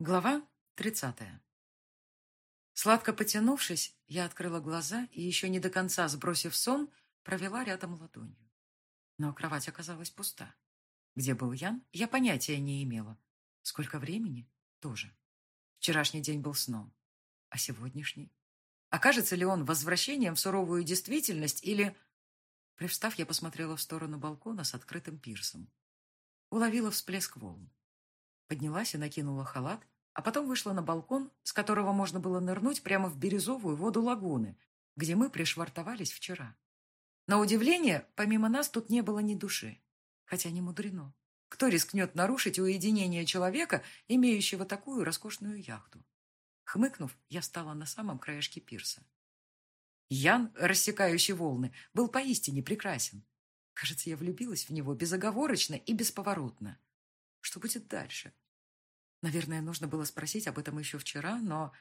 Глава тридцатая. Сладко потянувшись, я открыла глаза и, еще не до конца сбросив сон, провела рядом ладонью. Но кровать оказалась пуста. Где был Ян, я понятия не имела. Сколько времени? Тоже. Вчерашний день был сном. А сегодняшний? Окажется ли он возвращением в суровую действительность или... Привстав, я посмотрела в сторону балкона с открытым пирсом. Уловила всплеск волн. Поднялась и накинула халат, а потом вышла на балкон, с которого можно было нырнуть прямо в бирюзовую воду лагуны, где мы пришвартовались вчера. На удивление, помимо нас тут не было ни души. Хотя не мудрено. Кто рискнет нарушить уединение человека, имеющего такую роскошную яхту? Хмыкнув, я встала на самом краешке пирса. Ян, рассекающий волны, был поистине прекрасен. Кажется, я влюбилась в него безоговорочно и бесповоротно. Что будет дальше? Наверное, нужно было спросить об этом еще вчера, но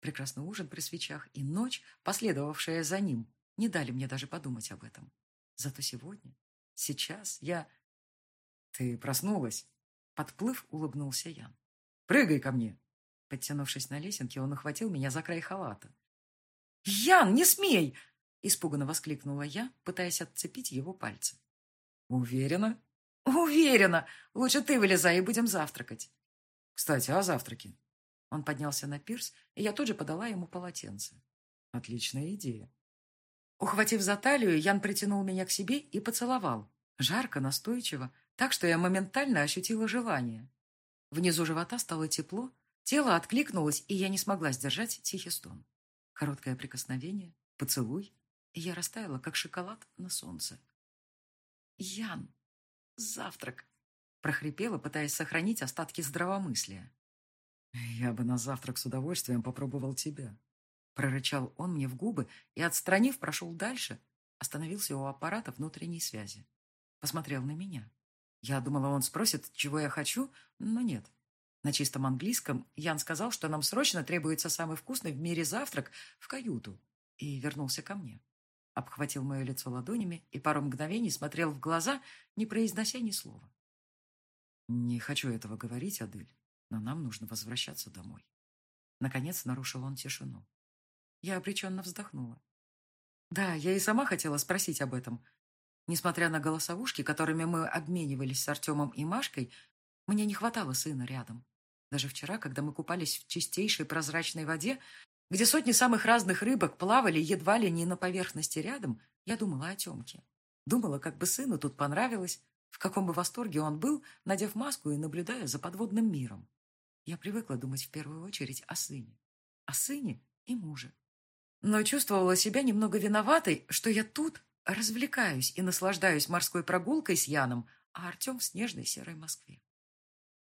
прекрасный ужин при свечах и ночь, последовавшая за ним, не дали мне даже подумать об этом. Зато сегодня, сейчас я... Ты проснулась? Подплыв, улыбнулся Ян. Прыгай ко мне. Подтянувшись на лесенке, он охватил меня за край халата. «Ян, не смей!» — испуганно воскликнула я, пытаясь отцепить его пальцы. «Уверена?» «Уверена! Лучше ты вылезай и будем завтракать». «Кстати, о завтраке». Он поднялся на пирс, и я тут же подала ему полотенце. «Отличная идея». Ухватив за талию, Ян притянул меня к себе и поцеловал. Жарко, настойчиво, так что я моментально ощутила желание. Внизу живота стало тепло, тело откликнулось, и я не смогла сдержать тихий стон. Короткое прикосновение, поцелуй, и я растаяла, как шоколад на солнце. «Ян!» «Завтрак!» — прохрипела, пытаясь сохранить остатки здравомыслия. «Я бы на завтрак с удовольствием попробовал тебя», — прорычал он мне в губы и, отстранив, прошел дальше, остановился у аппарата внутренней связи. Посмотрел на меня. Я думала, он спросит, чего я хочу, но нет. На чистом английском Ян сказал, что нам срочно требуется самый вкусный в мире завтрак в каюту, и вернулся ко мне обхватил мое лицо ладонями и пару мгновений смотрел в глаза, не произнося ни слова. «Не хочу этого говорить, Адель, но нам нужно возвращаться домой». Наконец нарушил он тишину. Я обреченно вздохнула. Да, я и сама хотела спросить об этом. Несмотря на голосовушки, которыми мы обменивались с Артемом и Машкой, мне не хватало сына рядом. Даже вчера, когда мы купались в чистейшей прозрачной воде, где сотни самых разных рыбок плавали едва ли не на поверхности рядом, я думала о Темке. Думала, как бы сыну тут понравилось, в каком бы восторге он был, надев маску и наблюдая за подводным миром. Я привыкла думать в первую очередь о сыне. О сыне и муже. Но чувствовала себя немного виноватой, что я тут развлекаюсь и наслаждаюсь морской прогулкой с Яном, а Артем в снежной серой Москве.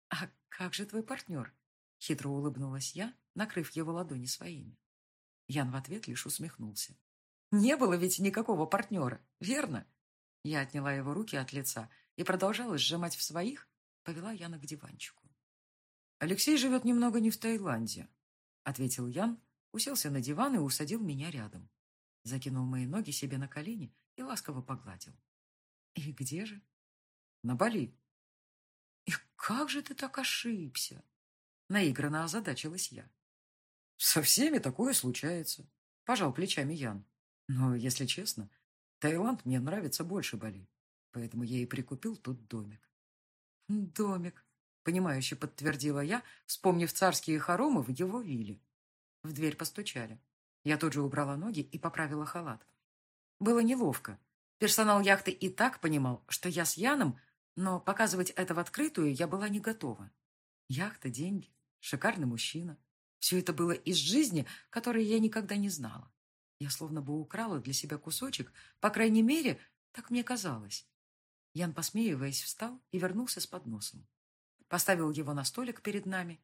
«А как же твой партнер?» — хитро улыбнулась я, накрыв его ладони своими. Ян в ответ лишь усмехнулся. «Не было ведь никакого партнера, верно?» Я отняла его руки от лица и продолжала сжимать в своих, повела Яна к диванчику. «Алексей живет немного не в Таиланде», — ответил Ян, уселся на диван и усадил меня рядом. Закинул мои ноги себе на колени и ласково погладил. «И где же?» «На Бали». «И как же ты так ошибся?» Наигранно озадачилась я. Со всеми такое случается. Пожал плечами Ян. Но, если честно, Таиланд мне нравится больше Бали. Поэтому я и прикупил тут домик. Домик, понимающе подтвердила я, вспомнив царские хоромы в его вилле. В дверь постучали. Я тут же убрала ноги и поправила халат. Было неловко. Персонал яхты и так понимал, что я с Яном, но показывать это в открытую я была не готова. Яхта, деньги шикарный мужчина. Все это было из жизни, которой я никогда не знала. Я словно бы украла для себя кусочек, по крайней мере, так мне казалось. Ян, посмеиваясь, встал и вернулся с подносом. Поставил его на столик перед нами,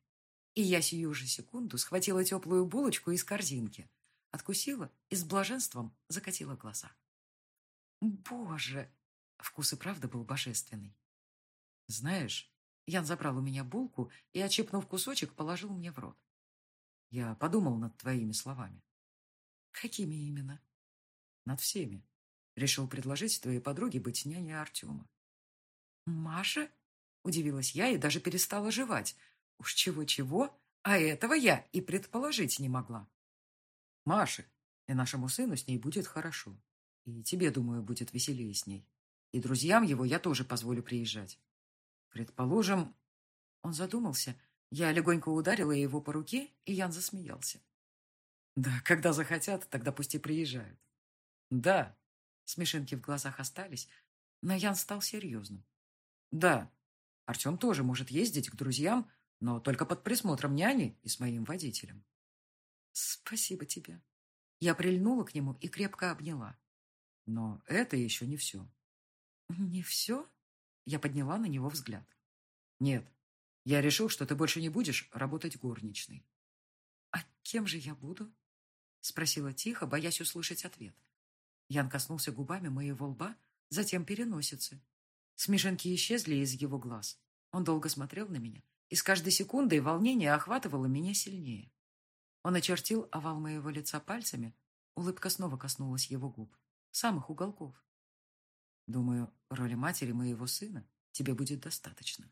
и я сию же секунду схватила теплую булочку из корзинки, откусила и с блаженством закатила глаза. Боже! Вкус и правда был божественный. Знаешь, Ян забрал у меня булку и, отщепнув кусочек, положил мне в рот. Я подумал над твоими словами. Какими именно? Над всеми. Решил предложить твоей подруге быть няней Артема. Маша? Удивилась я и даже перестала жевать. Уж чего-чего, а этого я и предположить не могла. Маше, и нашему сыну с ней будет хорошо. И тебе, думаю, будет веселее с ней. И друзьям его я тоже позволю приезжать. Предположим, он задумался. Я легонько ударила его по руке, и Ян засмеялся. Да, когда захотят, тогда пусть и приезжают. Да, смешинки в глазах остались, но Ян стал серьезным. Да, Артем тоже может ездить к друзьям, но только под присмотром няни и с моим водителем. Спасибо тебе. Я прильнула к нему и крепко обняла. Но это еще не все. Не все? Я подняла на него взгляд. Нет, я решил, что ты больше не будешь работать горничной. А кем же я буду? Спросила тихо, боясь услышать ответ. Ян коснулся губами моего лба, затем переносицы. Смешинки исчезли из его глаз. Он долго смотрел на меня, и с каждой секундой волнение охватывало меня сильнее. Он очертил овал моего лица пальцами, улыбка снова коснулась его губ, самых уголков. Думаю, роли матери моего сына тебе будет достаточно.